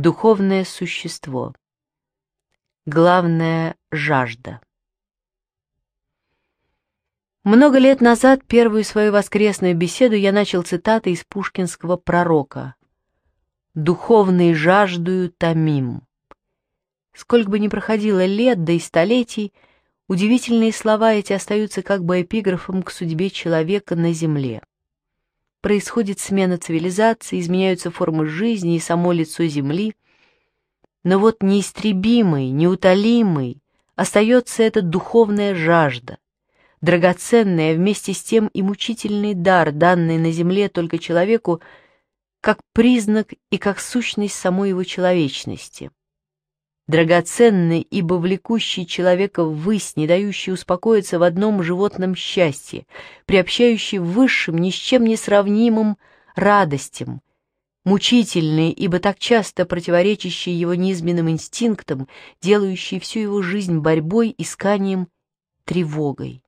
духовное существо. главная — жажда. Много лет назад первую свою воскресную беседу я начал цитатой из пушкинского пророка «Духовной жаждую томим». Сколько бы ни проходило лет, да и столетий, удивительные слова эти остаются как бы эпиграфом к судьбе человека на земле происходит смена цивилизации, изменяются формы жизни и само лицо Земли. Но вот неистребимой, неутолимой остается эта духовная жажда, драгоценная а вместе с тем и мучительный дар, данный на Земле только человеку, как признак и как сущность самой его человечности драгоценный, и влекущий человека ввысь, не дающий успокоиться в одном животном счастье, приобщающий высшим, ни с чем не сравнимым радостям, мучительный, ибо так часто противоречащий его низменным инстинктам, делающий всю его жизнь борьбой, исканием, тревогой.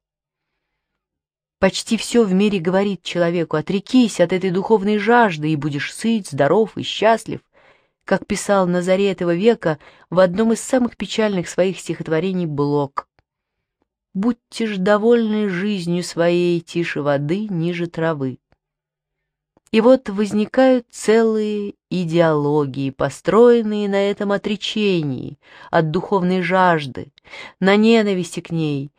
Почти все в мире говорит человеку «отрекись от этой духовной жажды, и будешь сыт, здоров и счастлив», как писал на заре этого века в одном из самых печальных своих стихотворений Блок. «Будьте ж довольны жизнью своей тише воды, ниже травы». И вот возникают целые идеологии, построенные на этом отречении от духовной жажды, на ненависти к ней,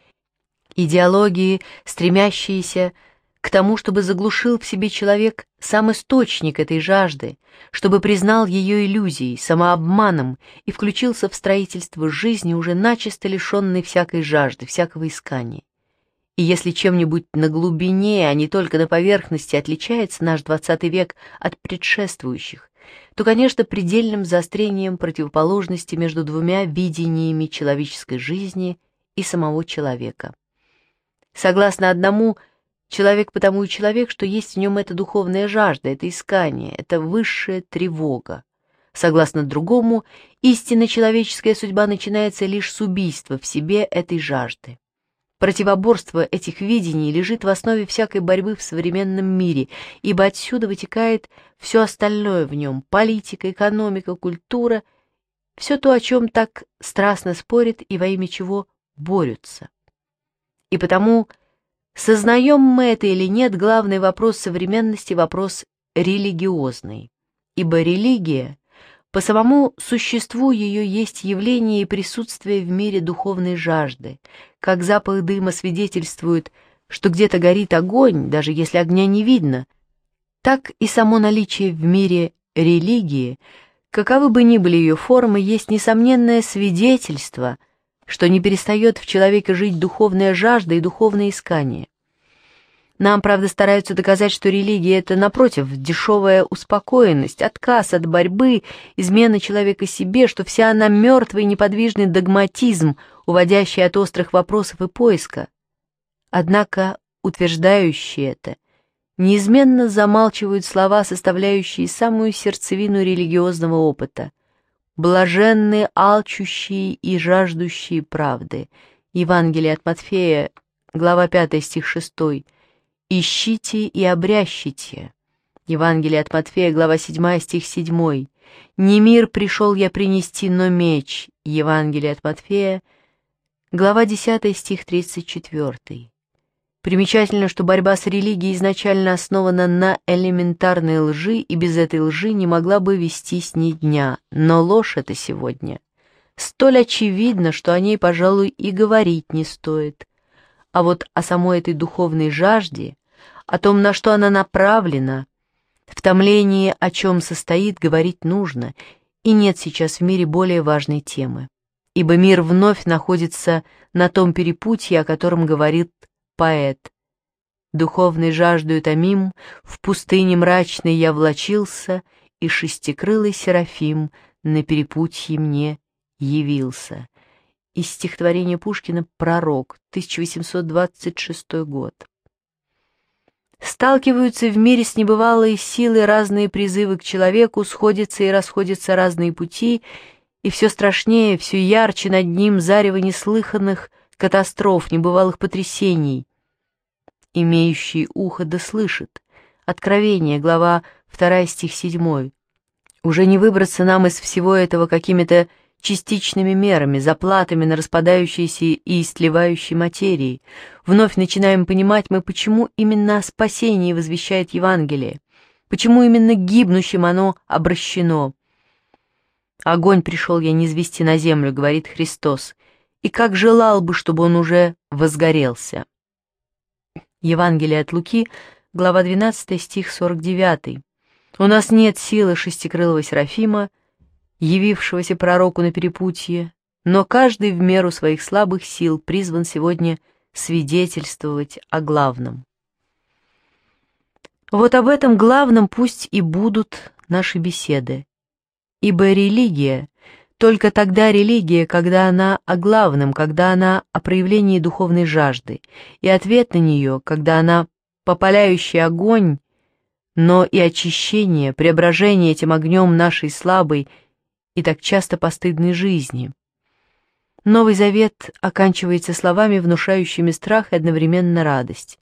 идеологии, стремящиеся к к тому, чтобы заглушил в себе человек сам источник этой жажды, чтобы признал ее иллюзией, самообманом и включился в строительство жизни, уже начисто лишенной всякой жажды, всякого искания. И если чем-нибудь на глубине, а не только на поверхности, отличается наш XX век от предшествующих, то, конечно, предельным заострением противоположности между двумя видениями человеческой жизни и самого человека. Согласно одному – Человек потому и человек, что есть в нем эта духовная жажда, это искание, это высшая тревога. Согласно другому, истинно человеческая судьба начинается лишь с убийства в себе этой жажды. Противоборство этих видений лежит в основе всякой борьбы в современном мире, ибо отсюда вытекает все остальное в нем – политика, экономика, культура – все то, о чем так страстно спорят и во имя чего борются. И потому Сознаем мы это или нет, главный вопрос современности – вопрос религиозный. Ибо религия – по самому существу ее есть явление и присутствие в мире духовной жажды, как запах дыма свидетельствует, что где-то горит огонь, даже если огня не видно, так и само наличие в мире религии, каковы бы ни были ее формы, есть несомненное свидетельство – что не перестает в человеке жить духовная жажда и духовное искание. Нам, правда, стараются доказать, что религия — это, напротив, дешевая успокоенность, отказ от борьбы, измена человека себе, что вся она мертвый неподвижный догматизм, уводящий от острых вопросов и поиска. Однако утверждающие это неизменно замалчивают слова, составляющие самую сердцевину религиозного опыта. блаженные алчущие и жаждущие правды» Евангелие от Матфея, глава 5, стих 6, ищите и обрящите». Евангелие от Матфея, глава 7, стих 7. «Не мир пришел я принести, но меч». Евангелие от Матфея, глава 10, стих 34. Примечательно, что борьба с религией изначально основана на элементарной лжи, и без этой лжи не могла бы вестись ни дня, но ложь это сегодня. Столь очевидно, что о ней, пожалуй, и говорить не стоит. А вот о самой этой духовной жажде, о том, на что она направлена, в томлении, о чем состоит, говорить нужно, и нет сейчас в мире более важной темы, ибо мир вновь находится на том перепутье, о котором говорит поэт. Духовной жаждою томим, в пустыне мрачной я влачился, и шестикрылый Серафим на перепутье мне явился. Из стихотворения Пушкина «Пророк», 1826 год. Сталкиваются в мире с небывалой силой разные призывы к человеку, сходятся и расходятся разные пути, и все страшнее, все ярче над ним зарево неслыханных катастроф, небывалых потрясений. Имеющий ухо да слышит. Откровение, глава 2, стих 7. Уже не выбраться нам из всего этого какими-то частичными мерами, заплатами на распадающейся и истлевающей материи. Вновь начинаем понимать мы, почему именно о спасении возвещает Евангелие, почему именно гибнущим оно обращено. «Огонь пришел я не на землю», — говорит Христос, «и как желал бы, чтобы он уже возгорелся». Евангелие от Луки, глава 12, стих 49. «У нас нет силы шестикрылого Серафима, явившегося пророку на перепутье, но каждый в меру своих слабых сил призван сегодня свидетельствовать о главном. Вот об этом главном пусть и будут наши беседы. Ибо религия, только тогда религия, когда она о главном, когда она о проявлении духовной жажды, и ответ на нее, когда она попаляющий огонь, но и очищение, преображение этим огнем нашей слабой, и так часто постыдной жизни. Новый Завет оканчивается словами, внушающими страх и одновременно радость.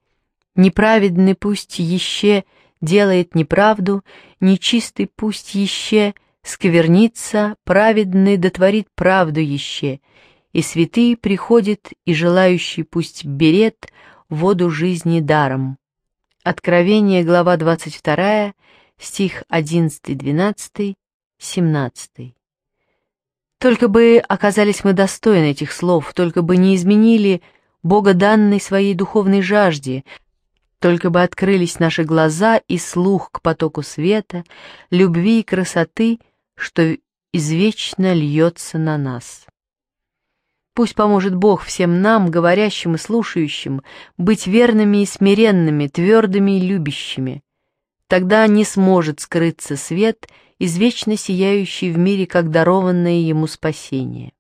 «Неправедный пусть еще делает неправду, нечистый пусть еще сквернится, праведный дотворит правду еще, и святый приходит, и желающий пусть берет воду жизни даром». Откровение, глава 22, стих 11-12, 17. Только бы оказались мы достойны этих слов, только бы не изменили Бога данной своей духовной жажде, только бы открылись наши глаза и слух к потоку света, любви и красоты, что извечно льется на нас. Пусть поможет Бог всем нам, говорящим и слушающим, быть верными и смиренными, твердыми и любящими. Тогда не сможет скрыться свет — извечно сияющий в мире как дарованное ему спасение.